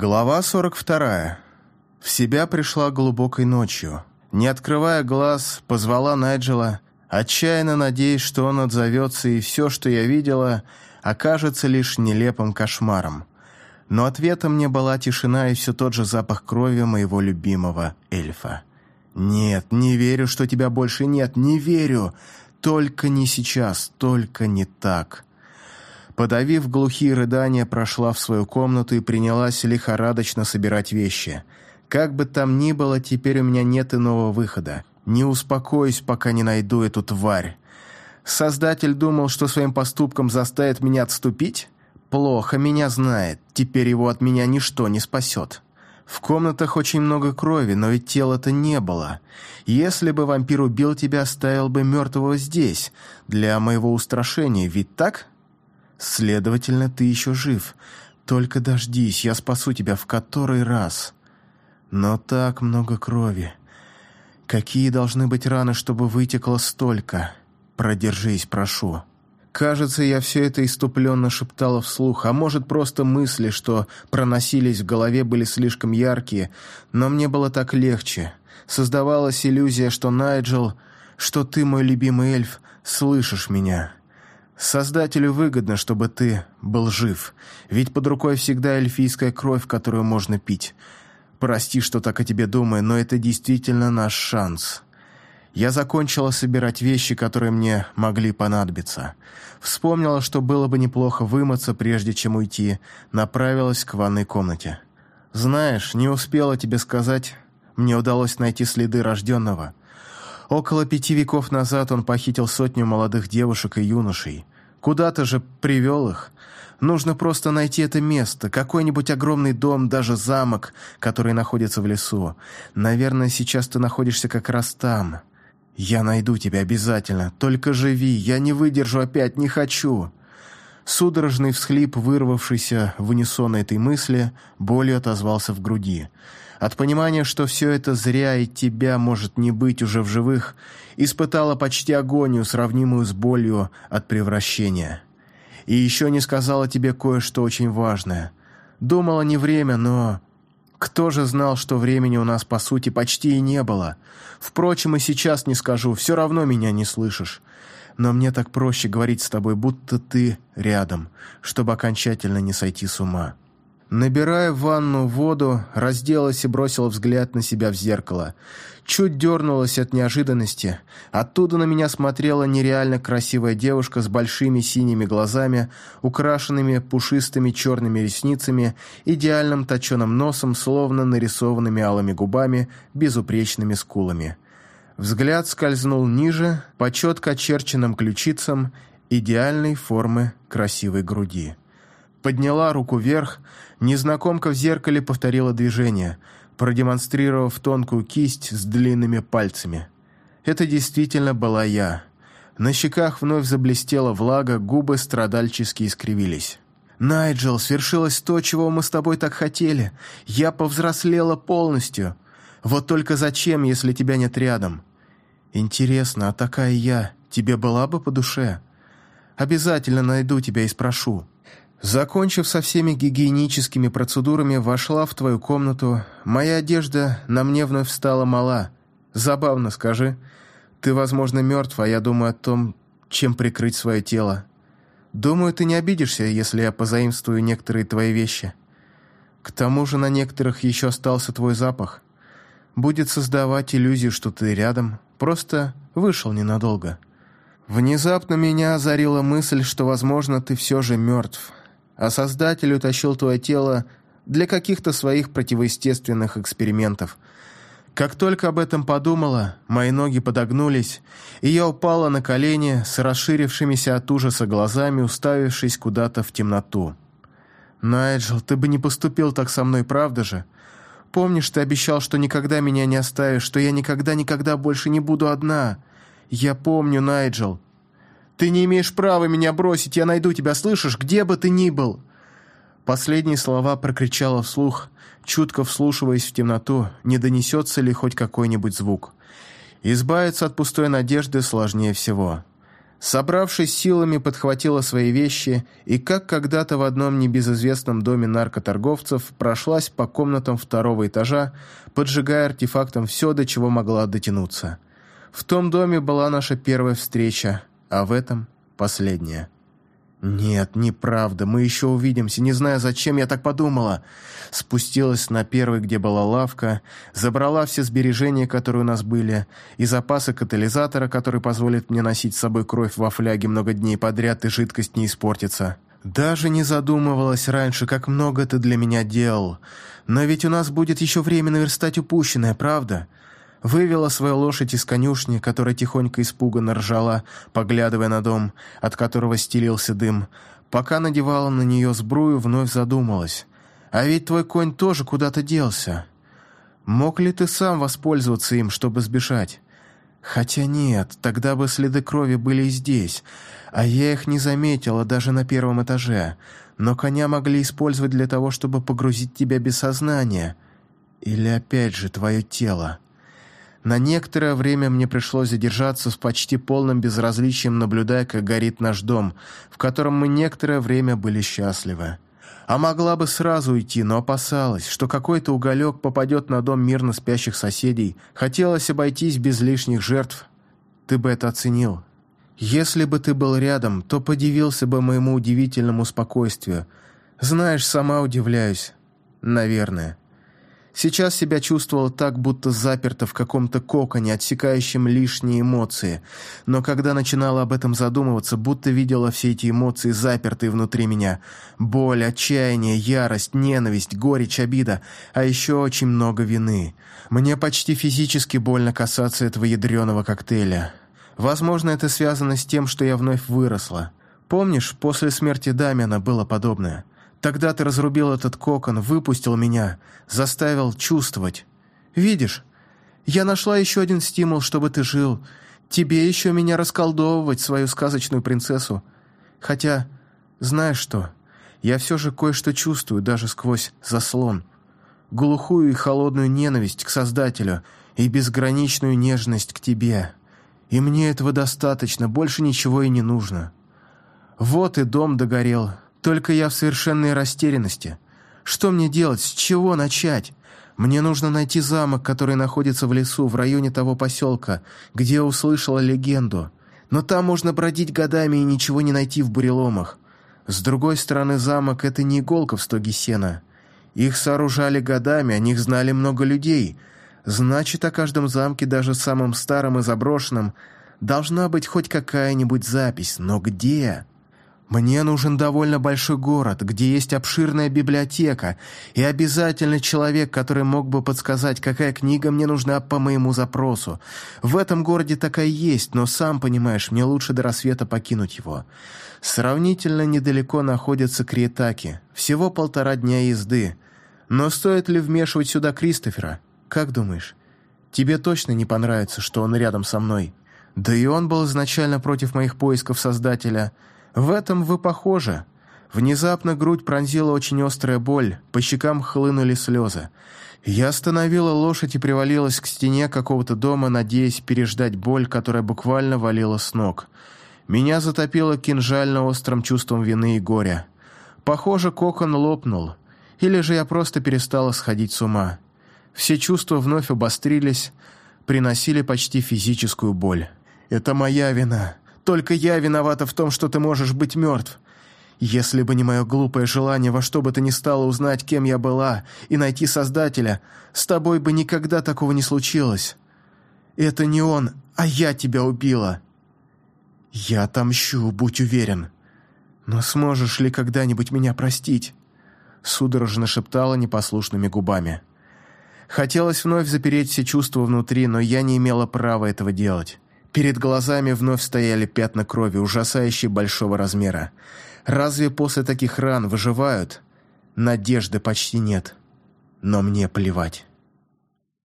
Глава 42. В себя пришла глубокой ночью. Не открывая глаз, позвала Найджела, отчаянно надеясь, что он отзовется, и все, что я видела, окажется лишь нелепым кошмаром. Но ответом мне была тишина и все тот же запах крови моего любимого эльфа. «Нет, не верю, что тебя больше нет, не верю! Только не сейчас, только не так!» Подавив глухие рыдания, прошла в свою комнату и принялась лихорадочно собирать вещи. Как бы там ни было, теперь у меня нет иного выхода. Не успокоюсь, пока не найду эту тварь. Создатель думал, что своим поступком заставит меня отступить? Плохо меня знает, теперь его от меня ничто не спасет. В комнатах очень много крови, но ведь тела-то не было. Если бы вампир убил тебя, оставил бы мертвого здесь, для моего устрашения, ведь так?» Следовательно, ты еще жив. Только дождись, я спасу тебя в который раз. Но так много крови. Какие должны быть раны, чтобы вытекло столько? Продержись, прошу. Кажется, я все это иступленно шептала вслух, а может, просто мысли, что проносились в голове, были слишком яркие, но мне было так легче. Создавалась иллюзия, что Найджел, что ты, мой любимый эльф, слышишь меня». Создателю выгодно, чтобы ты был жив, ведь под рукой всегда эльфийская кровь, которую можно пить. Прости, что так о тебе думаю, но это действительно наш шанс. Я закончила собирать вещи, которые мне могли понадобиться. Вспомнила, что было бы неплохо вымыться, прежде чем уйти, направилась к ванной комнате. Знаешь, не успела тебе сказать, мне удалось найти следы рожденного. Около пяти веков назад он похитил сотню молодых девушек и юношей. Куда-то же привел их. Нужно просто найти это место, какой-нибудь огромный дом, даже замок, который находится в лесу. Наверное, сейчас ты находишься как раз там. Я найду тебя обязательно. Только живи, я не выдержу опять, не хочу». Судорожный всхлип, вырвавшийся в унисон этой мысли, болью отозвался в груди. От понимания, что все это зря и тебя может не быть уже в живых, испытала почти агонию, сравнимую с болью от превращения. И еще не сказала тебе кое-что очень важное. Думала не время, но... Кто же знал, что времени у нас, по сути, почти и не было? Впрочем, и сейчас не скажу, все равно меня не слышишь. Но мне так проще говорить с тобой, будто ты рядом, чтобы окончательно не сойти с ума. Набирая в ванну воду, разделась и бросила взгляд на себя в зеркало. Чуть дернулась от неожиданности. Оттуда на меня смотрела нереально красивая девушка с большими синими глазами, украшенными пушистыми черными ресницами, идеальным точеным носом, словно нарисованными алыми губами, безупречными скулами. Взгляд скользнул ниже, по четко очерченным ключицам, идеальной формы красивой груди. Подняла руку вверх, незнакомка в зеркале повторила движение, продемонстрировав тонкую кисть с длинными пальцами. Это действительно была я. На щеках вновь заблестела влага, губы страдальчески искривились. «Найджел, свершилось то, чего мы с тобой так хотели. Я повзрослела полностью. Вот только зачем, если тебя нет рядом? Интересно, а такая я тебе была бы по душе? Обязательно найду тебя и спрошу». Закончив со всеми гигиеническими процедурами, вошла в твою комнату. Моя одежда на мне вновь стала мала. Забавно, скажи. Ты, возможно, мертв, а я думаю о том, чем прикрыть свое тело. Думаю, ты не обидишься, если я позаимствую некоторые твои вещи. К тому же на некоторых еще остался твой запах. Будет создавать иллюзию, что ты рядом. Просто вышел ненадолго. Внезапно меня озарила мысль, что, возможно, ты все же мертв а Создатель утащил твое тело для каких-то своих противоестественных экспериментов. Как только об этом подумала, мои ноги подогнулись, и я упала на колени с расширившимися от ужаса глазами, уставившись куда-то в темноту. «Найджел, ты бы не поступил так со мной, правда же? Помнишь, ты обещал, что никогда меня не оставишь, что я никогда-никогда больше не буду одна? Я помню, Найджел». Ты не имеешь права меня бросить, я найду тебя, слышишь, где бы ты ни был!» Последние слова прокричала вслух, чутко вслушиваясь в темноту, не донесется ли хоть какой-нибудь звук. Избавиться от пустой надежды сложнее всего. Собравшись силами, подхватила свои вещи и, как когда-то в одном небезызвестном доме наркоторговцев, прошлась по комнатам второго этажа, поджигая артефактом все, до чего могла дотянуться. В том доме была наша первая встреча, а в этом – последняя. «Нет, неправда, мы еще увидимся, не знаю, зачем я так подумала». Спустилась на первый, где была лавка, забрала все сбережения, которые у нас были, и запасы катализатора, который позволит мне носить с собой кровь во фляге много дней подряд, и жидкость не испортится. Даже не задумывалась раньше, как много ты для меня делал. Но ведь у нас будет еще время наверстать упущенное, правда?» Вывела свою лошадь из конюшни, которая тихонько испуганно ржала, поглядывая на дом, от которого стелился дым. Пока надевала на нее сбрую, вновь задумалась. «А ведь твой конь тоже куда-то делся. Мог ли ты сам воспользоваться им, чтобы сбежать?» «Хотя нет, тогда бы следы крови были и здесь, а я их не заметила даже на первом этаже. Но коня могли использовать для того, чтобы погрузить тебя без сознания. Или опять же твое тело». На некоторое время мне пришлось задержаться с почти полным безразличием, наблюдая, как горит наш дом, в котором мы некоторое время были счастливы. А могла бы сразу уйти, но опасалась, что какой-то уголек попадет на дом мирно спящих соседей. Хотелось обойтись без лишних жертв. Ты бы это оценил. Если бы ты был рядом, то подивился бы моему удивительному спокойствию. Знаешь, сама удивляюсь. Наверное. Сейчас себя чувствовал так, будто заперто в каком-то коконе, отсекающем лишние эмоции. Но когда начинала об этом задумываться, будто видела все эти эмоции, запертые внутри меня. Боль, отчаяние, ярость, ненависть, горечь, обида, а еще очень много вины. Мне почти физически больно касаться этого ядреного коктейля. Возможно, это связано с тем, что я вновь выросла. Помнишь, после смерти Дамиана было подобное? Тогда ты разрубил этот кокон, выпустил меня, заставил чувствовать. Видишь, я нашла еще один стимул, чтобы ты жил. Тебе еще меня расколдовывать, свою сказочную принцессу. Хотя, знаешь что, я все же кое-что чувствую даже сквозь заслон. Глухую и холодную ненависть к Создателю и безграничную нежность к тебе. И мне этого достаточно, больше ничего и не нужно. Вот и дом догорел, только я в совершенной растерянности. Что мне делать? С чего начать? Мне нужно найти замок, который находится в лесу, в районе того поселка, где я услышала легенду. Но там можно бродить годами и ничего не найти в буреломах. С другой стороны, замок — это не иголка в стоге сена. Их сооружали годами, о них знали много людей. Значит, о каждом замке, даже самом старом и заброшенном, должна быть хоть какая-нибудь запись. Но где? Мне нужен довольно большой город, где есть обширная библиотека, и обязательно человек, который мог бы подсказать, какая книга мне нужна по моему запросу. В этом городе такая есть, но сам понимаешь, мне лучше до рассвета покинуть его. Сравнительно недалеко находятся Криетаки, всего полтора дня езды. Но стоит ли вмешивать сюда Кристофера? Как думаешь? Тебе точно не понравится, что он рядом со мной? Да и он был изначально против моих поисков Создателя – в этом вы похожи. Внезапно грудь пронзила очень острая боль, по щекам хлынули слезы. Я остановила лошадь и привалилась к стене какого-то дома, надеясь переждать боль, которая буквально валила с ног. Меня затопило кинжально острым чувством вины и горя. Похоже, кокон лопнул. Или же я просто перестала сходить с ума. Все чувства вновь обострились, приносили почти физическую боль. «Это моя вина. Только я виновата в том, что ты можешь быть мертв. Если бы не мое глупое желание во что бы то ни стало узнать, кем я была, и найти Создателя, с тобой бы никогда такого не случилось. Это не он, а я тебя убила. Я отомщу, будь уверен. Но сможешь ли когда-нибудь меня простить?» Судорожно шептала непослушными губами. Хотелось вновь запереть все чувства внутри, но я не имела права этого делать. Перед глазами вновь стояли пятна крови, ужасающие большого размера. Разве после таких ран выживают? Надежды почти нет. Но мне плевать.